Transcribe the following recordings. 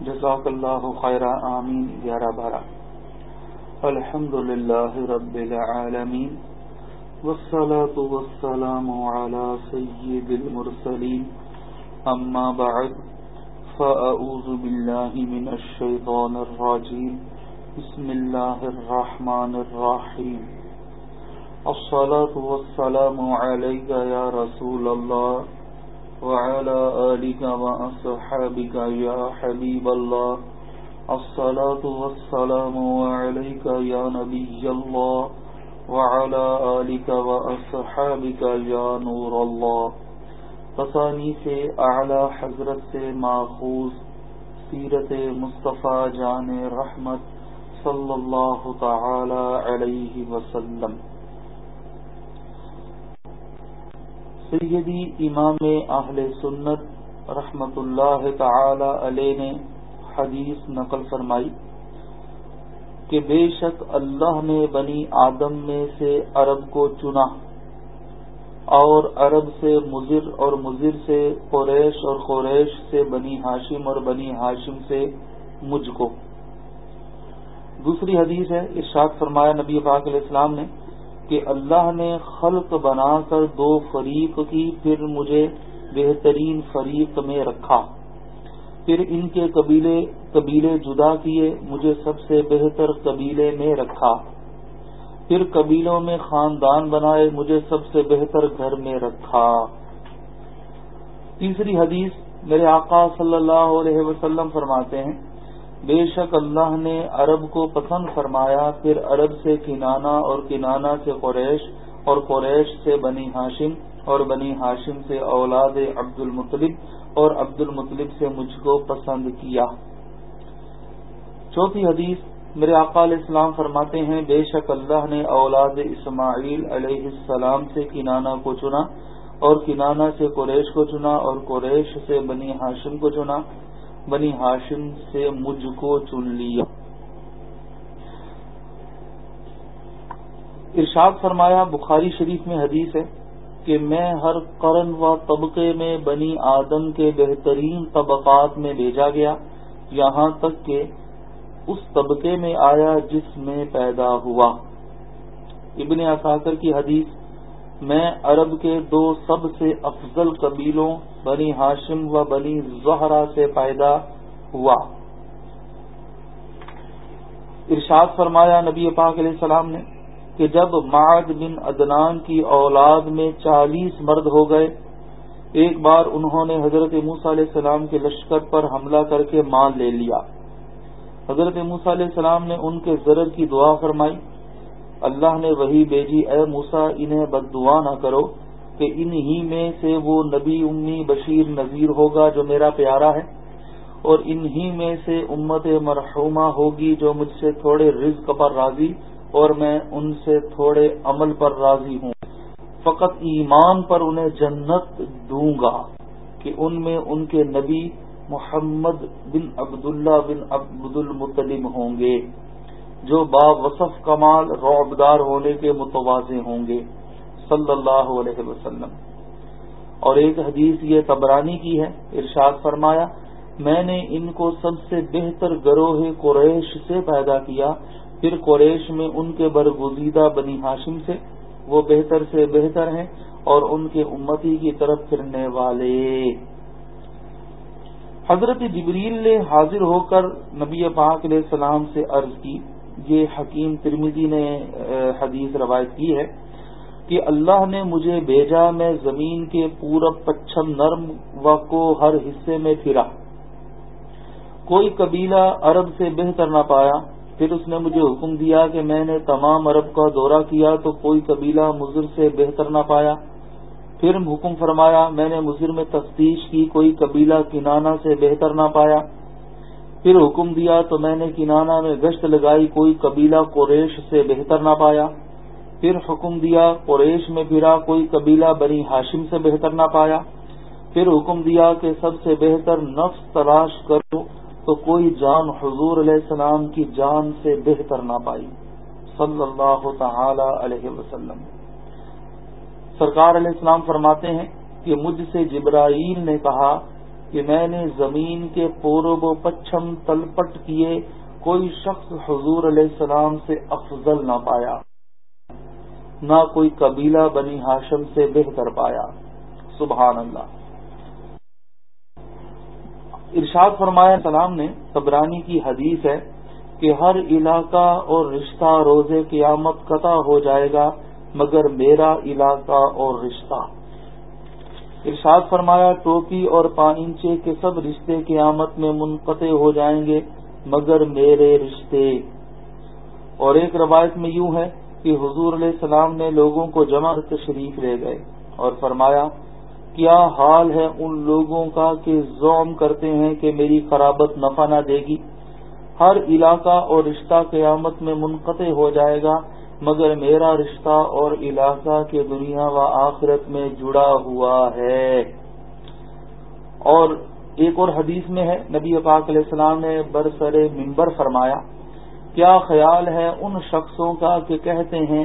جزاک اللہ خیر آمین گیارہ بارہ الحمد للہ رب العالمین، والصلاة والسلام على سید المرسلین. اما بعد فأعوذ باللہ من الشیطان الرجیم. بسم اللہ الرحمن الرحیم. الصلاة والسلام علیکہ یا رسول اللہ وعلى آلك وأصحابك يا حبيب الله. الصلاة والسلام عليك يا نبي الله. وعلى آلك وأصحابك يا نور الله. تصانی سے اعلی حضرت سے ماخوذ سیرت مصطفیٰ جان رحمت صلی اللہ تعالی علیہ وسلم. سیدی امام اہل سنت رحمت اللہ تعالی علیہ نے حدیث نقل فرمائی کہ بے شک اللہ نے بنی آدم میں سے عرب کو چنا اور عرب سے مضر اور مضر سے قریش اور قریش سے بنی ہاشم اور بنی ہاشم سے مجھ کو۔ دوسری حدیث ہے، ارشاد فرمایا نبی پاک علیہ السلام نے کہ اللہ نے خلق بنا کر دو فریق کی، پھر مجھے بہترین فریق میں رکھا۔ پھر ان کے قبیلے قبیلے جدا کیے، مجھے سب سے بہتر قبیلے میں رکھا۔ پھر قبیلوں میں خاندان بنائے، مجھے سب سے بہتر گھر میں رکھا۔ تیسری حدیث میرے آقا صلی اللہ علیہ وسلم فرماتے ہیں بے شک اللہ نے عرب کو پسند فرمایا، پھر عرب سے کنانا اور کنانا سے قریش اور قریش سے بنی ہاشم اور بنی ہاشم سے اولاد عبد المطلب اور عبد المطلب سے مجھ کو پسند کیا۔ چوتھی حدیث میرے آقا علیہ السلام فرماتے ہیں، بے شک اللہ نے اولاد اسماعیل علیہ السلام سے کنانا کو چنا اور کنانا سے قریش کو چنا اور قریش سے بنی ہاشم کو چنا۔ بنی ہاشم سے مجھ کو چن لیا۔ ارشاد فرمایا، بخاری شریف میں حدیث ہے کہ میں ہر قرن و طبقے میں بنی آدم کے بہترین طبقات میں بھیجا گیا۔ یہاں تک کہ اس طبقے میں آیا جس میں پیدا ہوا۔ ابن اثاکر کی حدیث میں عرب کے دو سب سے افضل قبیلوں بنی ہاشم و بنی زہرا سے پیدا ہوا۔ ارشاد فرمایا نبی پاک علیہ السلام نے کہ جب معد بن ادنان کی اولاد میں چالیس مرد ہو گئے، ایک بار انہوں نے حضرت موسیٰ علیہ السلام کے لشکر پر حملہ کر کے مال لے لیا۔ حضرت موسیٰ علیہ السلام نے ان کے ضرر کی دعا فرمائی۔ اللہ نے وہی بیجی اے موسا انہیں بد دعا نہ کرو کہ انہی میں سے وہ نبی امی بشیر نذیر ہوگا جو میرا پیارا ہے، اور انہی میں سے امت مرحومہ ہوگی جو مجھ سے تھوڑے رزق پر راضی اور میں ان سے تھوڑے عمل پر راضی ہوں۔ فقط ایمان پر انہیں جنت دوں گا کہ ان میں ان کے نبی محمد بن عبداللہ بن عبد المطلم ہوں گے۔ جو با وصف کمال روبدار ہونے کے متوازے ہوں گے، صلی اللہ علیہ وسلم۔ اور ایک حدیث یہ تبرانی کی ہے، ارشاد فرمایا، میں نے ان کو سب سے بہتر گروہ قریش سے پیدا کیا، پھر قریش میں ان کے برگزیدہ بنی ہاشم سے، وہ بہتر سے بہتر ہیں اور ان کے امتی کی طرف پھرنے والے۔ حضرت جبریل نے حاضر ہو کر نبی پاک علیہ السلام سے عرض کی یہ حکیم ترمیدی نے حدیث روایت کی ہے کہ اللہ نے مجھے بھیجا، میں زمین کے پورب پچھم نرم و کو ہر حصے میں پھرا۔ کوئی قبیلہ عرب سے بہتر نہ پایا۔ پھر اس نے مجھے حکم دیا کہ میں نے تمام عرب کا دورہ کیا تو کوئی قبیلہ مضر سے بہتر نہ پایا۔ پھر حکم فرمایا، میں نے مضر میں تفتیش کی، کوئی قبیلہ کنانا سے بہتر نہ پایا۔ پھر حکم دیا تو میں نے کنانا میں گشت لگائی، کوئی قبیلہ قریش سے بہتر نہ پایا۔ پھر حکم دیا، قریش میں پھرا، کوئی قبیلہ بنی ہاشم سے بہتر نہ پایا۔ پھر حکم دیا کہ سب سے بہتر نفس تلاش کرو تو کوئی جان حضور علیہ السلام کی جان سے بہتر نہ پائی۔ صلی اللہ تعالی علیہ وسلم۔ سرکار علیہ السلام فرماتے ہیں کہ مجھ سے جبرائیل نے کہا کہ میں نے زمین کے پورب و پچھم تلپٹ کیے، کوئی شخص حضور علیہ السلام سے افضل نہ پایا، نہ کوئی قبیلہ بنی ہاشم سے بہتر پایا۔ سبحان اللہ۔ ارشاد فرمایا سلام نے قبرانی کی حدیث ہے کہ ہر علاقہ اور رشتہ روز قیامت قطع ہو جائے گا، مگر میرا علاقہ اور رشتہ۔ ارشاد فرمایا، ٹوپی اور پائنچے کے سب رشتے قیامت میں منقطع ہو جائیں گے، مگر میرے رشتے۔ اور ایک روایت میں یوں ہے کہ حضور علیہ السلام نے لوگوں کو جمع تشریف لے گئے اور فرمایا، کیا حال ہے ان لوگوں کا کہ زوم کرتے ہیں کہ میری قرابت نفع نہ دے گی؟ ہر علاقہ اور رشتہ قیامت میں منقطع ہو جائے گا مگر میرا رشتہ اور علاقہ کے دنیا و آخرت میں جڑا ہوا ہے۔ اور ایک اور حدیث میں ہے، نبی پاک علیہ السلام نے برسر ممبر فرمایا، کیا خیال ہے ان شخصوں کا کہ کہتے ہیں،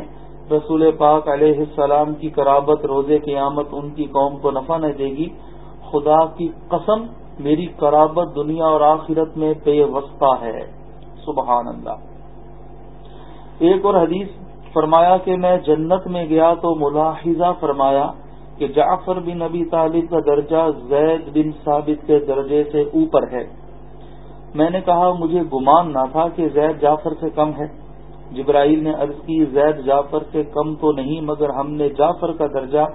رسول پاک علیہ السلام کی قرابت روز قیامت ان کی قوم کو نفع نہ دے گی؟ خدا کی قسم، میری قرابت دنیا اور آخرت میں پے وسطہ ہے۔ سبحان اللہ۔ ایک اور حدیث فرمایا کہ میں جنت میں گیا تو ملاحظہ فرمایا کہ جعفر بن نبی طالب کا درجہ زید بن ثابت کے درجے سے اوپر ہے۔ میں نے کہا مجھے گمان نہ تھا کہ زید جعفر سے کم ہے۔ جبرائیل نے عرض کی، زید جعفر سے کم تو نہیں، مگر ہم نے جعفر کا درجہ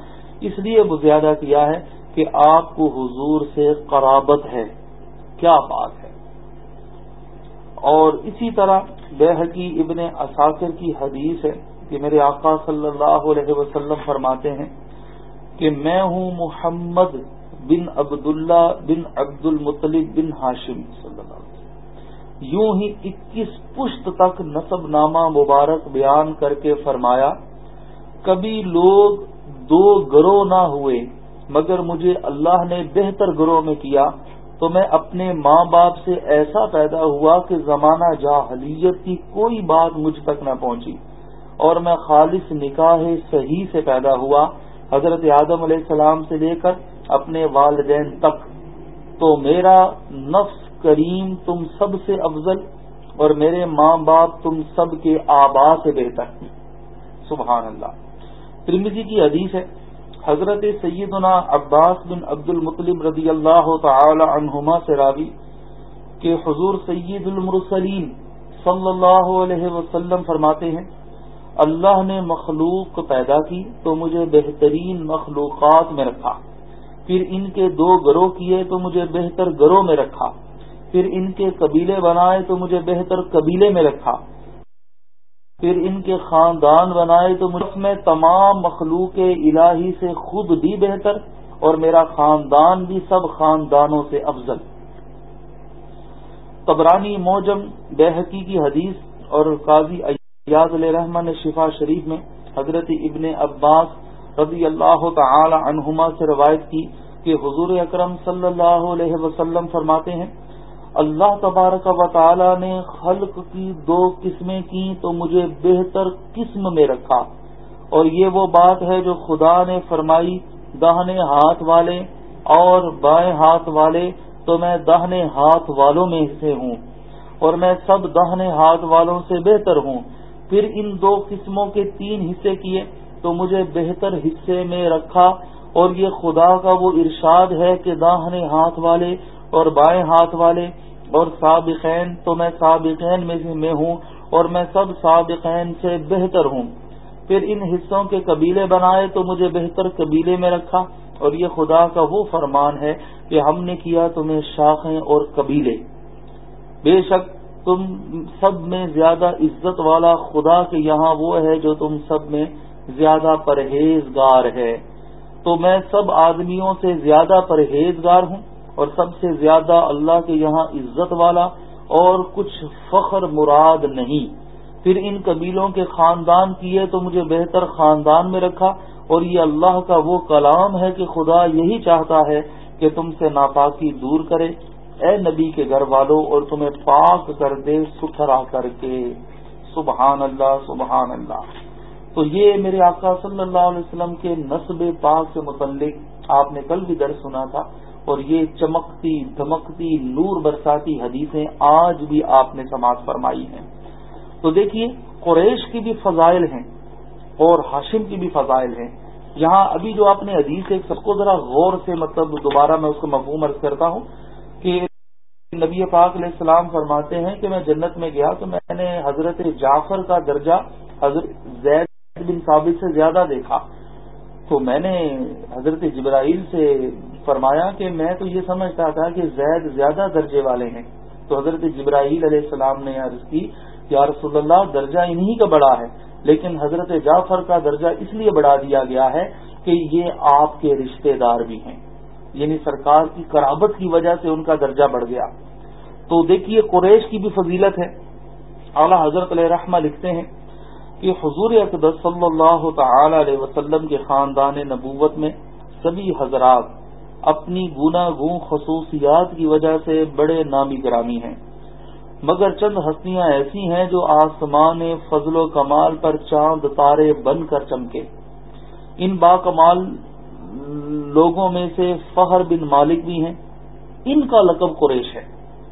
اس لیے زیادہ کیا ہے کہ آپ کو حضور سے قرابت ہے۔ کیا بات ہے؟ اور اسی طرح بے حقی ابن اثاثر کی حدیث ہے۔ کہ میرے آقا صلی اللہ علیہ وسلم فرماتے ہیں کہ میں ہوں محمد بن عبداللہ بن عبد المطلب بن ہاشم صلی اللہ علیہ وسلم۔ یوں ہی اکیس پشت تک نصب نامہ مبارک بیان کر کے فرمایا، کبھی لوگ دو گروہ نہ ہوئے، مگر مجھے اللہ نے بہتر گروہ میں کیا، تو میں اپنے ماں باپ سے ایسا پیدا ہوا کہ زمانہ جاہلیت کی کوئی بات مجھ تک نہ پہنچی۔ اور میں خالص نکاح صحیح سے پیدا ہوا۔ حضرت آدم علیہ السلام سے لے کر اپنے والدین تک۔ تو میرا نفس کریم تم سب سے افضل اور میرے ماں باپ تم سب کے آبا سے بہتر سبحان اللہ۔ ترمزی کی حدیث ہے، حضرت سیدنا عباس بن عبد المطلم رضی اللہ تعالی عنہما سے راوی کہ حضور سید المرسلین صلی اللہ علیہ وسلم فرماتے ہیں اللہ نے مخلوق پیدا کی تو مجھے بہترین مخلوقات میں رکھا۔ پھر ان کے دو گروہ کیے تو مجھے بہتر گروہ میں رکھا۔ پھر ان کے قبیلے بنائے تو مجھے بہتر قبیلے میں رکھا۔ پھر ان کے خاندان بنائے تو مجھ میں تمام مخلوق الہی سے خود بھی بہتر اور میرا خاندان بھی سب خاندانوں سے افضل۔ قبرانی موجم بے حقیقی حدیث اور قاضی یاد علیہ رحمان نے شفا شریف میں حضرت ابن عباس رضی اللہ تعالی عنہما سے روایت کی کہ حضور اکرم صلی اللہ علیہ وسلم فرماتے ہیں، اللہ تبارک و تعالی نے خلق کی دو قسمیں کی تو مجھے بہتر قسم میں رکھا۔ اور یہ وہ بات ہے جو خدا نے فرمائی دہنے ہاتھ والے اور بائیں ہاتھ والے، تو میں دہنے ہاتھ والوں میں سے ہوں اور میں سب دہنے ہاتھ والوں سے بہتر ہوں۔ پھر ان دو قسموں کے تین حصے کیے تو مجھے بہتر حصے میں رکھا اور یہ خدا کا وہ ارشاد ہے کہ داہنے ہاتھ والے اور بائیں ہاتھ والے اور سابقین تو میں سابقین میں سے میں ہوں اور میں سب سابقین سے بہتر ہوں۔ پھر ان حصوں کے قبیلے بنائے تو مجھے بہتر قبیلے میں رکھا اور یہ خدا کا وہ فرمان ہے کہ ہم نے کیا تمہیں شاخیں اور قبیلے۔ بے شک تم سب میں زیادہ عزت والا خدا کے یہاں وہ ہے جو تم سب میں زیادہ پرہیزگار ہے۔ تو میں سب آدمیوں سے زیادہ پرہیزگار ہوں اور سب سے زیادہ اللہ کے یہاں عزت والا اور کچھ فخر مراد نہیں۔ پھر ان قبیلوں کے خاندان کیے تو مجھے بہتر خاندان میں رکھا اور یہ اللہ کا وہ کلام ہے کہ خدا یہی چاہتا ہے کہ تم سے ناپاکی دور کرے۔ اے نبی کے گھر والوں اور تمہیں پاک کر دے، ستھرا کر کے۔ سبحان اللہ سبحان اللہ۔ تو یہ میرے آقا صلی اللہ علیہ وسلم کے نصب پاک سے متعلق آپ نے کل بھی درد سنا تھا اور یہ چمکتی، دھمکتی، نور برساتی حدیثیں آج بھی آپ نے سماعت فرمائی ہیں۔ تو دیکھیے، قریش کی بھی فضائل ہیں اور ہاشم کی بھی فضائل ہیں۔ یہاں ابھی جو آپ نے حدیث ایک سب کو ذرا غور سے مطلب دوبارہ میں اس کو مفہوم عرض کرتا ہوں کہ نبی پاک علیہ السلام فرماتے ہیں کہ میں جنت میں گیا تو میں نے حضرت جعفر کا درجہ حضرت زید بن ثابت سے زیادہ دیکھا۔ تو میں نے حضرت جبرائیل سے فرمایا کہ میں تو یہ سمجھتا تھا کہ زید زیادہ درجے والے ہیں۔ تو حضرت جبرائیل علیہ السلام نے عرض کی، یا رسول اللہ، درجہ انہی کا بڑا ہے، لیکن حضرت جعفر کا درجہ اس لیے بڑھا دیا گیا ہے کہ یہ آپ کے رشتہ دار بھی ہیں۔ یعنی سرکار کی قرابت کی وجہ سے ان کا درجہ بڑھ گیا۔ تو دیکھیے قریش کی بھی فضیلت ہے۔ اعلی حضرت علیہ رحمہ لکھتے ہیں کہ حضور اقدس صلی اللہ تعالی علیہ وسلم کے خاندان نبوت میں سبھی حضرات اپنی گنا گوں خصوصیات کی وجہ سے بڑے نامی گرامی ہیں۔ مگر چند ہستیاں ایسی ہیں جو آسمان فضل و کمال پر چاند تارے بن کر چمکے۔ ان با کمال لوگوں میں سے فہر بن مالک بھی ہیں۔ ان کا لقب قریش ہے۔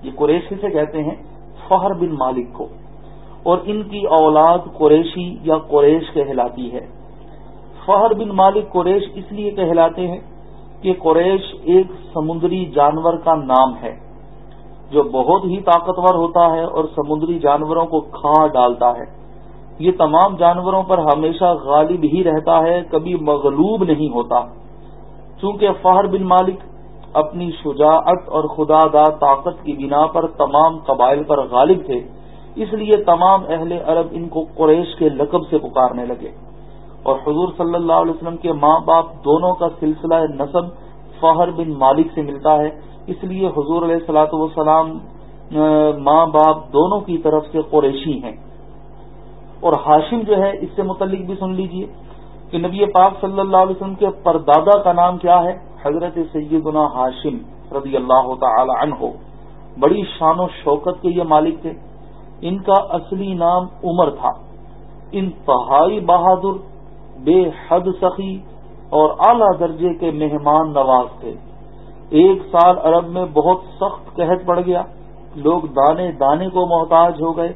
یہ قریش سے کہتے ہیں؟ فہر بن مالک کو۔ اور ان کی اولاد قریشی یا قریش کہلاتی ہے۔ فہر بن مالک قریش اس لیے کہلاتے ہیں کہ قریش ایک سمندری جانور کا نام ہے، جو بہت ہی طاقتور ہوتا ہے اور سمندری جانوروں کو کھا ڈالتا ہے۔ یہ تمام جانوروں پر ہمیشہ غالب ہی رہتا ہے، کبھی مغلوب نہیں ہوتا۔ چونکہ فہر بن مالک اپنی شجاعت اور خدا داد طاقت کی بنا پر تمام قبائل پر غالب تھے، اس لیے تمام اہل عرب ان کو قریش کے لقب سے پکارنے لگے۔ اور حضور صلی اللہ علیہ وسلم کے ماں باپ دونوں کا سلسلہ نصب فہر بن مالک سے ملتا ہے۔ اس لیے حضور علیہ السلاۃ والسلام ماں باپ دونوں کی طرف سے قریشی ہیں۔ اور ہاشم جو ہے، اس سے متعلق بھی سن لیجیے۔ کہ نبی پاک صلی اللہ علیہ وسلم کے پردادا کا نام کیا ہے؟ حضرت سیدنا ہاشم رضی اللہ تعالی عنہ۔ بڑی شان و شوکت کے یہ مالک تھے۔ ان کا اصلی نام عمر تھا۔ انتہائی بہادر، بے حد سخی اور اعلی درجے کے مہمان نواز تھے۔ ایک سال عرب میں بہت سخت قحط پڑ گیا۔ لوگ دانے دانے کو محتاج ہو گئے۔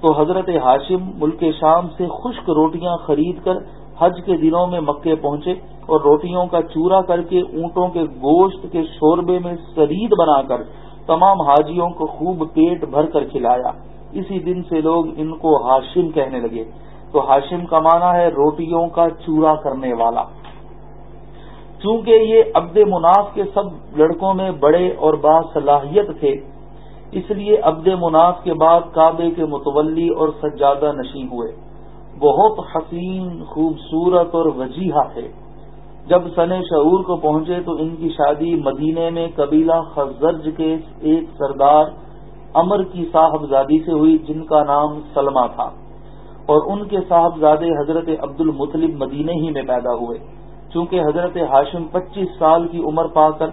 تو حضرت ہاشم ملک شام سے خشک روٹیاں خرید کر حج کے دنوں میں مکے پہنچے اور روٹیوں کا چورا کر کے اونٹوں کے گوشت کے شوربے میں سرید بنا کر تمام حاجیوں کو خوب پیٹ بھر کر کھلایا۔ اسی دن سے لوگ ان کو ہاشم کہنے لگے۔ تو ہاشم کا معنی ہے روٹیوں کا چورا کرنے والا۔ چونکہ یہ عبد مناف کے سب لڑکوں میں بڑے اور باصلاحیت تھے، اس لیے عبد مناف کے بعد کعبے کے متولی اور سجادہ نشیں ہوئے۔ بہت حسین، خوبصورت اور وجیحہ تھے جب سن شعور کو پہنچے تو ان کی شادی مدینے میں قبیلہ خزرج کے ایک سردار امر کی صاحبزادی سے ہوئی، جن کا نام سلما تھا۔ اور ان کے صاحبزادے حضرت عبد المطلب مدینے ہی میں پیدا ہوئے۔ چونکہ حضرت ہاشم پچیس سال کی عمر پا کر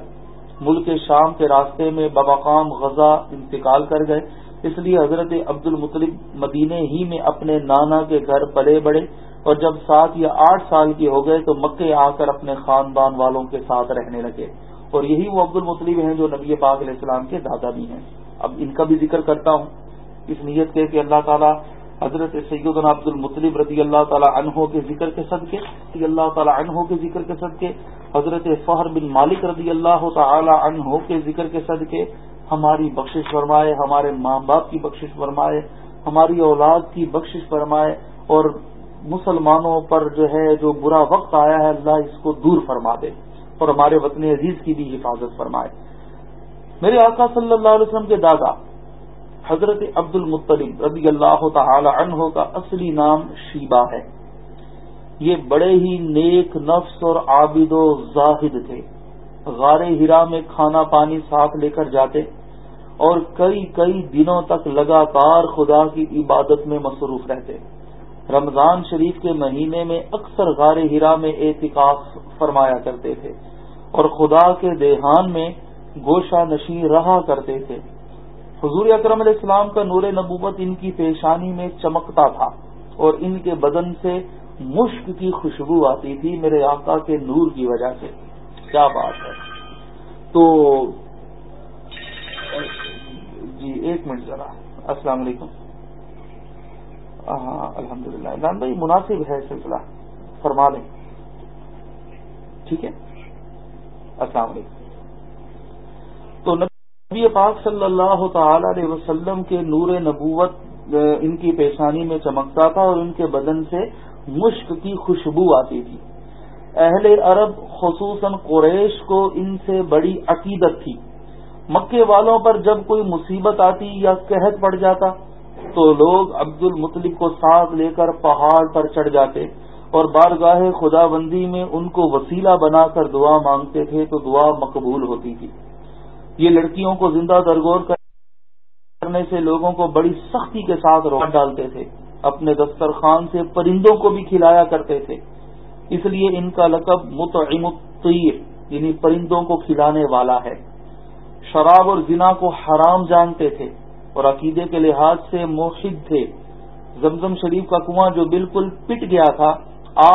ملک شام کے راستے میں بباقام غزہ انتقال کر گئے اس لیے حضرت عبد المطلب مدینے ہی میں اپنے نانا کے گھر پلے بڑے اور جب سات یا آٹھ سال کے ہو گئے تو مکے آ کر اپنے خاندان والوں کے ساتھ رہنے لگے اور یہی وہ عبد المطلب ہیں جو نبی پاک علیہ السلام کے دادا بھی ہیں۔ اب ان کا بھی ذکر کرتا ہوں۔ اس نیت کے کہ اللہ تعالیٰ حضرت سیدنا عبد المطلب رضی اللہ تعالیٰ عنہ کے ذکر کے صدقے، رضی اللہ تعالیٰ عنہ کے ذکر کے صدقے، حضرت فہر بن مالک رضی اللہ تعالیٰ عنہ کے ذکر کے صدقے ہماری بخشش فرمائے، ہمارے ماں باپ کی بخشش فرمائے، ہماری اولاد کی بخشش فرمائے، اور مسلمانوں پر جو ہے، جو برا وقت آیا ہے، اللہ اس کو دور فرما دے اور ہمارے وطن عزیز کی بھی حفاظت فرمائے۔ میرے آقا صلی اللہ علیہ وسلم کے دادا، حضرت عبد المطلب رضی اللہ تعالی عنہ کا اصلی نام شیبہ ہے۔ یہ بڑے ہی نیک نفس اور عابد و زاہد تھے۔ غار ہرا میں کھانا پانی ساتھ لے کر جاتے۔ اور کئی کئی دنوں تک لگاتار خدا کی عبادت میں مصروف رہتے۔ رمضان شریف کے مہینے میں اکثر غار ہرا میں اعتکاف فرمایا کرتے تھے اور خدا کے دیہان میں گوشہ نشین رہا کرتے تھے۔ حضور اکرم علیہ السلام کا نور نبوت ان کی پیشانی میں چمکتا تھا اور ان کے بدن سے مشک کی خوشبو آتی تھی میرے آقا کے نور کی وجہ سے۔ کیا بات ہے۔ تو جی ایک منٹ ذرا۔ السلام علیکم۔ ہاں الحمد للہ عمران بھائی، مناسب ہے سلسلہ۔ فرما لیں ٹھیک ہے؟ السلام علیکم۔ تو نبی پاک صلی اللہ تعالی علیہ وسلم کے نور نبوت، ان کی پیشانی میں چمکتا تھا اور ان کے بدن سے مشک کی خوشبو آتی تھی۔ اہل عرب، خصوصاً قریش کو ان سے بڑی عقیدت تھی۔ مکے والوں پر جب کوئی مصیبت آتی یا قحط پڑ جاتا، تو لوگ عبد المطلب کو ساتھ لے کر پہاڑ پر چڑھ جاتے اور بارگاہ خدا بندی میں ان کو وسیلہ بنا کر دعا مانگتے تھے تو دعا مقبول ہوتی تھی۔ یہ لڑکیوں کو زندہ درگور کرنے سے لوگوں کو بڑی سختی کے ساتھ روک ڈالتے تھے۔ اپنے دسترخوان سے پرندوں کو بھی کھلایا کرتے تھے۔ اس لیے ان کا لقب متعم الطیر یعنی پرندوں کو کھلانے والا ہے۔ شراب اور زنا کو حرام جانتے تھے اور عقیدے کے لحاظ سے موحد تھے۔ زمزم شریف کا کنواں جو بالکل پٹ گیا تھا،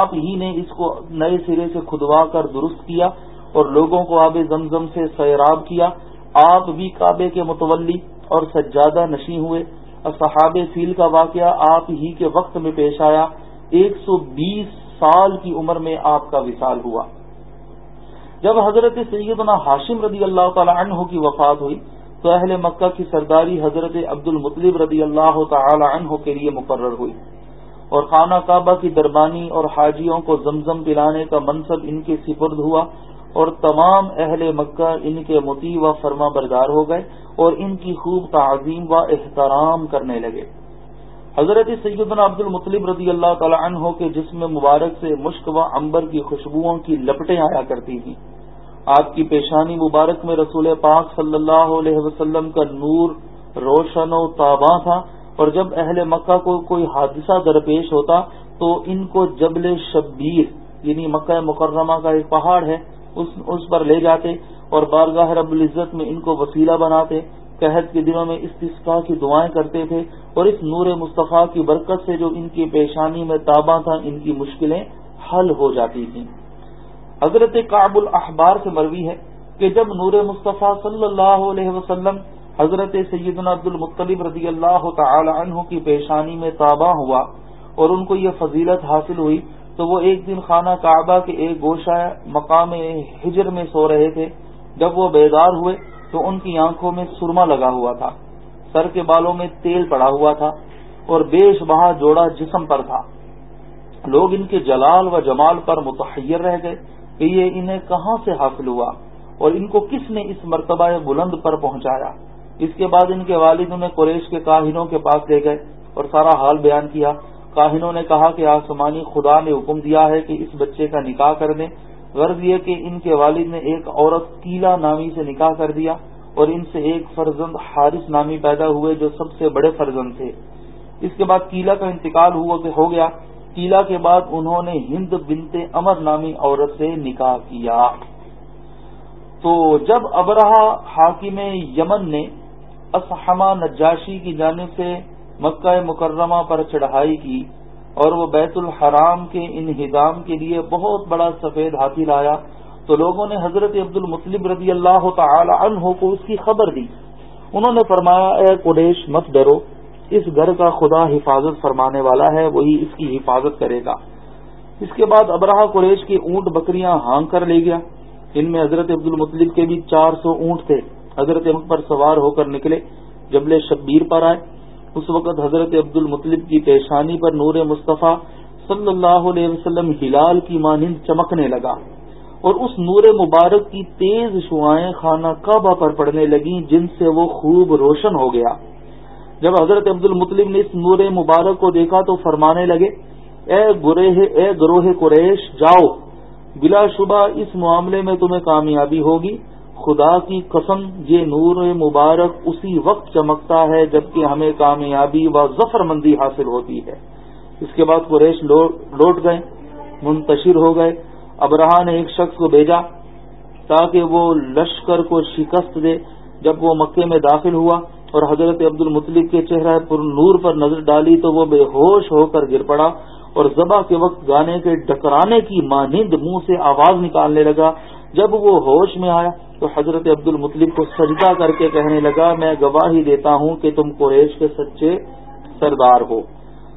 آپ ہی نے اس کو نئے سرے سے کھدوا کر درست کیا اور لوگوں کو آب زمزم سے سیراب کیا۔ آپ بھی کعبے کے متولی اور سجادہ نشیں ہوئے۔ صحاب فیل کا واقعہ آپ ہی کے وقت میں پیش آیا۔ ایک سو بیس سال کی عمر میں آپ کا وصال ہوا۔ جب حضرت سیدنا ہاشم رضی اللہ تعالی عنہ کی وفات ہوئی تو اہل مکہ کی سرداری حضرت عبد المطلب رضی اللہ تعالی عنہ کے لیے مقرر ہوئی اور خانہ کعبہ کی دربانی اور حاجیوں کو زمزم پلانے کا منصب ان کے سپرد ہوا اور تمام اہل مکہ ان کے متی و فرما بردار ہو گئے اور ان کی خوب تعظیم و احترام کرنے لگے۔ حضرت سیدنا عبد المطلب رضی اللہ تعالی عنہ کے جسم مبارک سے مشک و امبر کی خوشبوؤں کی لپٹیں آیا کرتی تھیں۔ آپ کی پیشانی مبارک میں رسول پاک صلی اللہ علیہ وسلم کا نور روشن و تاباں تھا، اور جب اہل مکہ کو کوئی حادثہ درپیش ہوتا تو ان کو جبل شبیر یعنی مکہ مکرمہ کا ایک پہاڑ ہے، اس اس پر لے جاتے اور بارگاہ رب العزت میں ان کو وسیلہ بناتے، قحط کے دنوں میں استسقا کی دعائیں کرتے تھے، اور اس نور مصطفیٰ کی برکت سے جو ان کی پیشانی میں تاباں تھا، ان کی مشکلیں حل ہو جاتی تھیں۔ حضرت کاب الاحبار سے مروی ہے کہ جب نور مصطفیٰ صلی اللہ علیہ وسلم حضرت سیدنا عبد المطلب رضی اللہ تعالی عنہ کی پیشانی میں تابع ہوا اور ان کو یہ فضیلت حاصل ہوئی، تو وہ ایک دن خانہ کعبہ کے ایک گوشہ مقام ہجر میں سو رہے تھے۔ جب وہ بیدار ہوئے، تو ان کی آنکھوں میں سرما لگا ہوا تھا، سر کے بالوں میں تیل پڑا ہوا تھا اور بیش بہا جوڑا جسم پر تھا۔ لوگ ان کے جلال و جمال پر متحیر رہ گئے۔ کہ یہ انہیں کہاں سے حاصل ہوا اور ان کو کس نے اس مرتبہ بلند پر پہنچایا؟ اس کے بعد ان کے والد انہیں قریش کے کاہنوں کے پاس لے گئے اور سارا حال بیان کیا۔ کاہنوں نے کہا کہ آسمانی خدا نے حکم دیا ہے کہ اس بچے کا نکاح کر دیں۔ غرض یہ کہ ان کے والد نے ایک عورت کیلا نامی سے نکاح کر دیا اور ان سے ایک فرزند حارث نامی پیدا ہوئے جو سب سے بڑے فرزند تھے۔ اس کے بعد کیلا کا انتقال ہو گیا کیلا کے بعد انہوں نے ہند بنتے امر نامی عورت سے نکاح کیا۔ تو جب ابراہ حاکم یمن نے اسحما نجاشی کی جانب سے مکہ مکرمہ پر چڑھائی کی اور وہ بیت الحرام کے انہدام کے لیے بہت بڑا سفید ہاتھی لایا، تو لوگوں نے حضرت عبد المطلب رضی اللہ تعالی عنہ کو اس کی خبر دی۔ انہوں نے فرمایا، اے قریش، مت ڈرو اس گھر کا خدا حفاظت فرمانے والا ہے، وہی اس کی حفاظت کرے گا۔ اس کے بعد ابراہ قریش کی اونٹ بکریاں ہانگ کر لے گیا۔ ان میں حضرت عبد المطلب کے بھی چار سو اونٹ تھے۔ حضرت پر سوار ہو کر نکلے، جبل شبیر پر آئے۔ اس وقت حضرت عبد المطلب کی پیشانی پر نور مصطفیٰ صلی اللہ علیہ وسلم ہلال کی مانند چمکنے لگا۔ اور اس نور مبارک کی تیز شعائیں خانہ کعبہ پر پڑنے لگیں، جن سے وہ خوب روشن ہو گیا۔ جب حضرت عبد المطلب نے اس نور مبارک کو دیکھا تو فرمانے لگے، اے اے گروہ قریش، جاؤ، بلا شبہ اس معاملے میں تمہیں کامیابی ہوگی۔ خدا کی قسم، یہ نور مبارک اسی وقت چمکتا ہے جبکہ ہمیں کامیابی و ظفر مندی حاصل ہوتی ہے۔ اس کے بعد قریش لوٹ گئے، منتشر ہو گئے۔ ابراہ نے ایک شخص کو بھیجا تاکہ وہ لشکر کو شکست دے۔ جب وہ مکے میں داخل ہوا اور حضرت عبد المطلب کے چہرہ پر نور پر نظر ڈالی تو وہ بے ہوش ہو کر گر پڑا اور ذبح کے وقت گانے کے ڈکرانے کی مانند منہ سے آواز نکالنے لگا۔ جب وہ ہوش میں آیا تو حضرت عبد المطلب کو سجدہ کر کے کہنے لگا، میں گواہی دیتا ہوں کہ تم قریش کے سچے سردار ہو۔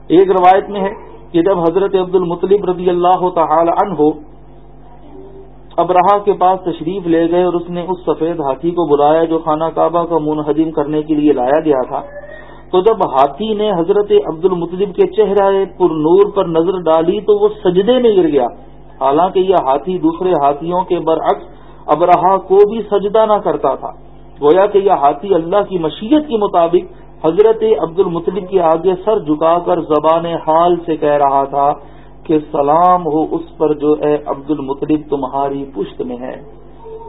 ایک روایت میں ہے کہ جب حضرت عبد المطلب رضی اللہ تعالی عنہ ہو ابراہ کے پاس تشریف لے گئے اور اس نے اس سفید ہاتھی کو بلایا جو خانہ کعبہ کا منہدم کرنے کے لیے لایا گیا تھا۔ تو جب ہاتھی نے حضرت عبد المطلب کے چہرے پر نور پر نظر ڈالی تو وہ سجدے میں گر گیا۔ حالانکہ یہ ہاتھی دوسرے ہاتھیوں کے برعکس ابراہ کو بھی سجدہ نہ کرتا تھا۔ گویا کہ یہ ہاتھی اللہ کی مشیت کے مطابق حضرت عبد المطلب کے آگے سر جھکا کر زبان حال سے کہہ رہا تھا کہ سلام ہو اس پر جو اے عبد المطلب تمہاری پشت میں ہے۔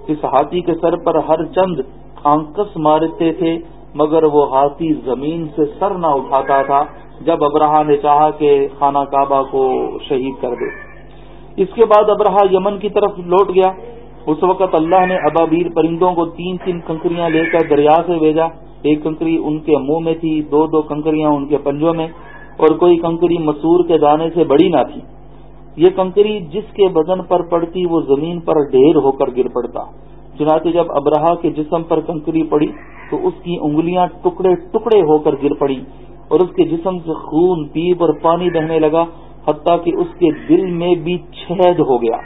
اس ہاتھی کے سر پر ہر چند آنکس مارتے تھے، مگر وہ ہاتھی زمین سے سر نہ اٹھاتا تھا، جب ابراہ نے چاہا کہ خانہ کعبہ کو شہید کر دے۔ اس کے بعد ابراہ یمن کی طرف لوٹ گیا۔ اس وقت اللہ نے ابابیر پرندوں کو تین تین کنکریاں لے کر دریا سے بھیجا۔ ایک کنکری ان کے منہ میں تھی، دو دو کنکریاں ان کے پنجوں میں۔ اور کوئی کنکری مسور کے دانے سے بڑی نہ تھی۔ یہ کنکری جس کے بدن پر پڑتی، وہ زمین پر ڈھیر ہو کر گر پڑتا۔ چنانچہ جب ابراہ کے جسم پر کنکری پڑی، تو اس کی انگلیاں ٹکڑے ٹکڑے ہو کر گر پڑی اور اس کے جسم سے خون پیپ اور پانی بہنے لگا، حتیٰ کہ اس کے دل میں بھی چھید ہو گیا۔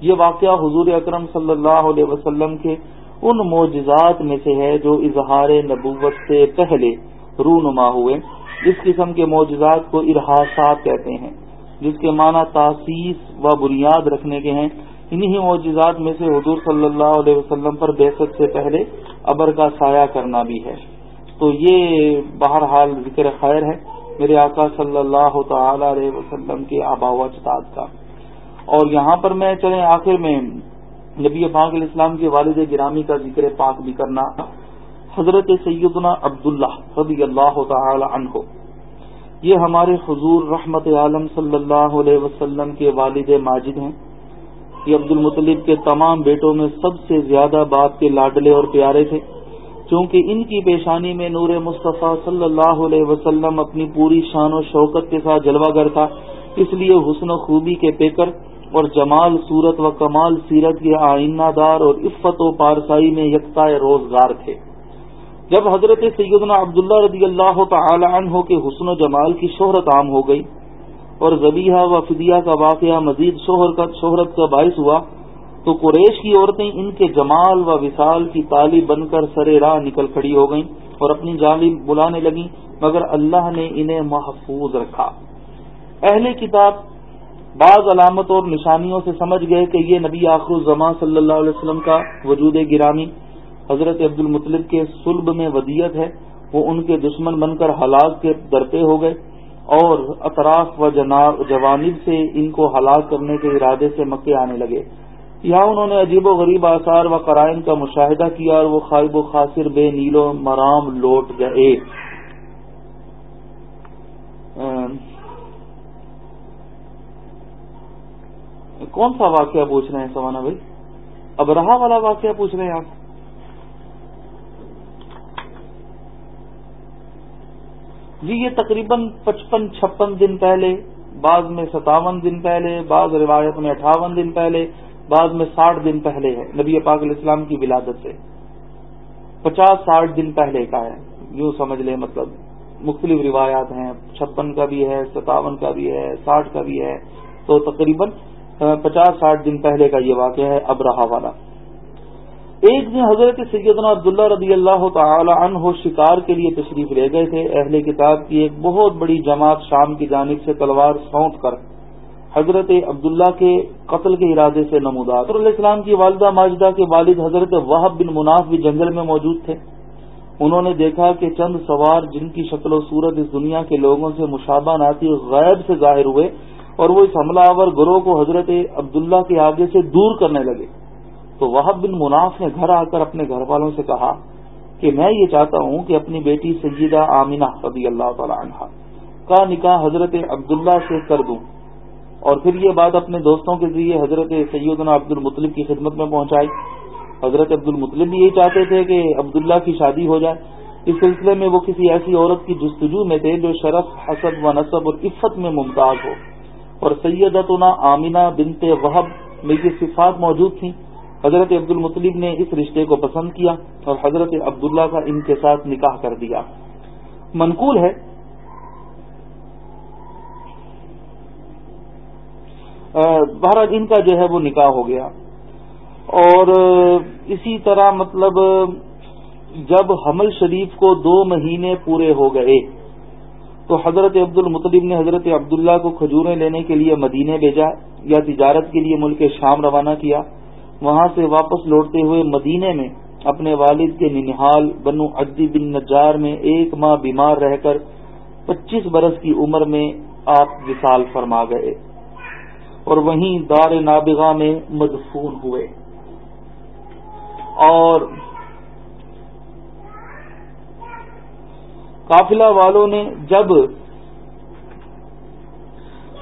یہ واقعہ حضور اکرم صلی اللہ علیہ وسلم کے ان معجزات میں سے ہے جو اظہار نبوت سے پہلے رونما ہوئے۔ اس قسم کے معجزات کو ارحاسات کہتے ہیں، جس کے معنی تاسیس و بنیاد رکھنے کے ہیں۔ انہی معجزات میں سے حضور صلی اللہ علیہ وسلم پر بحثت سے پہلے ابر کا سایہ کرنا بھی ہے۔ تو یہ بہرحال ذکر خیر ہے میرے آقا صلی اللہ تعالی علیہ وسلم کے آبا و اجداد کا۔ اور یہاں پر میں چلے آخر میں نبی پاک علیہ السلام کے والد گرامی کا ذکر پاک بھی کرنا۔ حضرت سیدنا عبداللہ رضی اللہ تعالی عنہ، یہ ہمارے حضور رحمت عالم صلی اللہ علیہ وسلم کے والد ماجد ہیں۔ یہ عبد المطلب کے تمام بیٹوں میں سب سے زیادہ باپ کے لاڈلے اور پیارے تھے، چونکہ ان کی پیشانی میں نور مصطفیٰ صلی اللہ علیہ وسلم اپنی پوری شان و شوکت کے ساتھ جلوہ گر تھا۔ اس لیے حسن و خوبی کے پیکر اور جمال صورت و کمال سیرت کے آئینہ دار اور عفت و پارسائی میں یکتا روزگار تھے۔ جب حضرت سیدنا عبداللہ رضی اللہ تعالی عنہ کے حسن و جمال کی شہرت عام ہو گئی اور زبیحہ و فدیہ کا واقعہ مزید شہرت کا باعث ہوا، تو قریش کی عورتیں ان کے جمال و وصال کی تالی بن کر سر راہ نکل کھڑی ہو گئیں اور اپنی جانب بلانے لگیں، مگر اللہ نے انہیں محفوظ رکھا۔ اہل کتاب بعض علامت اور نشانیوں سے سمجھ گئے کہ یہ نبی آخر الزماں صلی اللہ علیہ وسلم کا وجود گرامی حضرت عبد المطلب کے سلب میں ودیت ہے، وہ ان کے دشمن بن کر ہلاک کے درپے ہو گئے اور اطراف و جوانب سے ان کو ہلاک کرنے کے ارادے سے مکے آنے لگے۔ یہاں انہوں نے عجیب و غریب آثار و قرائن کا مشاہدہ کیا اور وہ خائب و خاصر بے نیل و مرام لوٹ گئے۔ کون سا واقعہ پوچھ رہے ہیں سوانا بھائی؟ اب رہا والا واقعہ پوچھ رہے ہیں آپ؟ جی یہ تقریباً پچپن چھپن دن پہلے، بعض میں ستاون دن پہلے، بعض روایت میں اٹھاون دن پہلے، بعض میں ساٹھ دن پہلے ہے، نبی پاک علیہ السلام کی ولادت سے۔ پچاس ساٹھ دن پہلے کا ہے، یوں سمجھ لیں مطلب مختلف روایات ہیں، چھپن کا بھی ہے، ستاون کا بھی ہے، ساٹھ کا بھی ہے۔ تو تقریباً پچاس ساٹھ دن پہلے کا یہ واقعہ ہے اب رہا والا۔ ایک دن حضرت سیدنا عبداللہ رضی اللہ تعالی عنہ شکار کے لیے تشریف لے گئے تھے۔ اہل کتاب کی ایک بہت بڑی جماعت شام کی جانب سے تلوار سونت کر حضرت عبداللہ کے قتل کے ارادے سے نمودار۔ علیہ السلام کی والدہ ماجدہ کے والد حضرت وحب بن مناف بھی جنگل میں موجود تھے۔ انہوں نے دیکھا کہ چند سوار جن کی شکل و صورت اس دنیا کے لوگوں سے مشابہ ناتی غیب سے ظاہر ہوئے اور وہ اس حملہ آور گروہ کو حضرت عبداللہ کے آگے سے دور کرنے لگے۔ تو وہ بن مناف نے گھر آ کر اپنے گھر والوں سے کہا کہ میں یہ چاہتا ہوں کہ اپنی بیٹی سیدہ آمینہ رضی اللہ تعالی عنہ کا نکاح حضرت عبداللہ سے کر دوں۔ اور پھر یہ بات اپنے دوستوں کے ذریعے حضرت سیدنا عبد المطلب کی خدمت میں پہنچائی۔ حضرت عبد المطلب بھی یہی چاہتے تھے کہ عبداللہ کی شادی ہو جائے۔ اس سلسلے میں وہ کسی ایسی عورت کی جستجو میں تھے جو شرف حسب و نصب اور عفت میں ممتاز ہو۔ اور سیدتنا آمینہ بنت وحب میں یہ صفات موجود تھیں۔ حضرت عبد المطلیب نے اس رشتے کو پسند کیا اور حضرت عبداللہ کا ان کے ساتھ نکاح کر دیا۔ منقول ہے۔ بہرحال ان کا جو ہے وہ نکاح ہو گیا۔ اور اسی طرح مطلب جب حمل شریف کو دو مہینے پورے ہو گئے تو حضرت عبد المطلب نے حضرت عبداللہ کو کھجوریں لینے کے لیے مدینے بھیجا یا تجارت کے لیے ملک شام روانہ کیا۔ وہاں سے واپس لوٹتے ہوئے مدینے میں اپنے والد کے ننحال بنو عدی بن نجار میں ایک ماہ بیمار رہ کر پچیس برس کی عمر میں آپ وصال فرما گئے اور وہیں دار نابغہ میں مدفون ہوئے۔ اور قافلہ والوں نے جب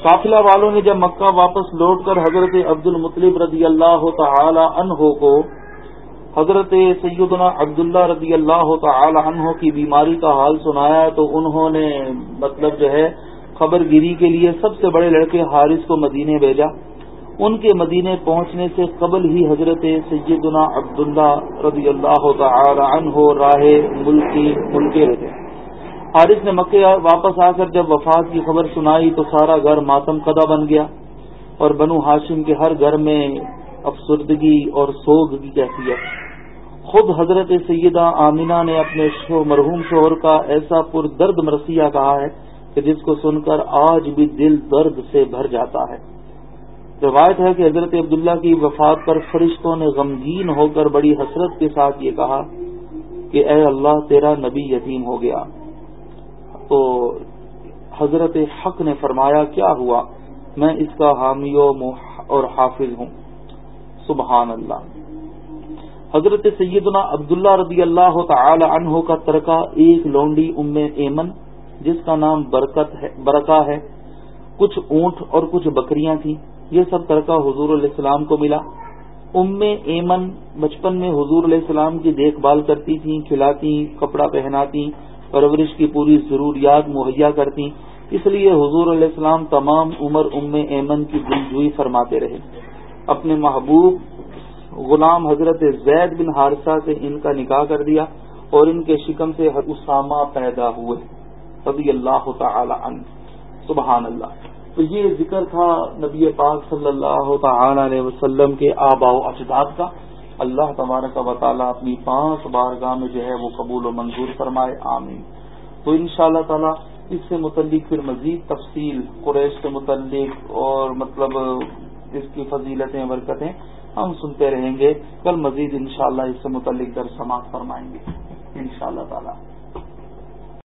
قافلہ والوں نے جب مکہ واپس لوٹ کر حضرت عبد المطلب رضی اللہ تعالی عنہ کو حضرت سیدنا عبداللہ رضی اللہ تعالی عنہ کی بیماری کا حال سنایا تو انہوں نے مطلب جو ہے خبر گیری کے لیے سب سے بڑے لڑکے حارث کو مدینے بھیجا۔ ان کے مدینے پہنچنے سے قبل ہی حضرت سیدنا عبداللہ رضی اللہ تعالی عنہ راہ ملکی ملکے رہے حارث نے مکے واپس آ کر جب وفات کی خبر سنائی تو سارا گھر ماتم قدا بن گیا اور بنو ہاشم کے ہر گھر میں افسردگی اور سوگ کی کیفیت۔ خود حضرت سیدہ آمینہ نے اپنے شو مرحوم شوہر کا ایسا پر درد مرثیہ کہا ہے کہ جس کو سن کر آج بھی دل درد سے بھر جاتا ہے۔ روایت ہے کہ حضرت عبداللہ کی وفات پر فرشتوں نے غمگین ہو کر بڑی حسرت کے ساتھ یہ کہا کہ اے اللہ، تیرا نبی یتیم ہو گیا۔ تو حضرت حق نے فرمایا، کیا ہوا؟ میں اس کا حامی اور حافظ ہوں. سبحان اللہ حضرت سیدنا عبداللہ رضی اللہ تعالی عنہ کا ترکہ ایک لونڈی ام ایمن، جس کا نام برکت ہے برکا ہے۔ کچھ اونٹ اور کچھ بکریاں تھیں۔ یہ سب ترکہ حضور علیہ السلام کو ملا۔ ام ایمن بچپن میں حضور علیہ السلام کی دیکھ بھال کرتی تھیں، کھلاتی، کپڑا پہناتی۔ پرورش کی پوری ضروریات مہیا کرتی، اس لیے حضور علیہ السلام تمام عمر ام ایمن کی دلجوئی فرماتے رہے۔ اپنے محبوب غلام حضرت زید بن حادثہ سے ان کا نکاح کر دیا اور ان کے شکم سے اسامہ پیدا ہوئے، رضی اللہ تعالی عنہ۔ سبحان اللہ۔ تو یہ ذکر تھا نبی پاک صلی اللہ تعالی علیہ وسلم کے آبا و اجداد کا۔ اللہ تبارک و تعالیٰ اپنی پانچ بارگاہ میں جو ہے وہ قبول و منظور فرمائے، آمین۔ تو ان شاء اللہ تعالیٰ اس سے متعلق پھر مزید تفصیل قریش سے متعلق اور مطلب اس کی فضیلتیں، برکتیں ہم سنتے رہیں گے۔ کل مزید انشاءاللہ اس سے متعلق در سماعت فرمائیں گے ان شاء اللہ تعالیٰ۔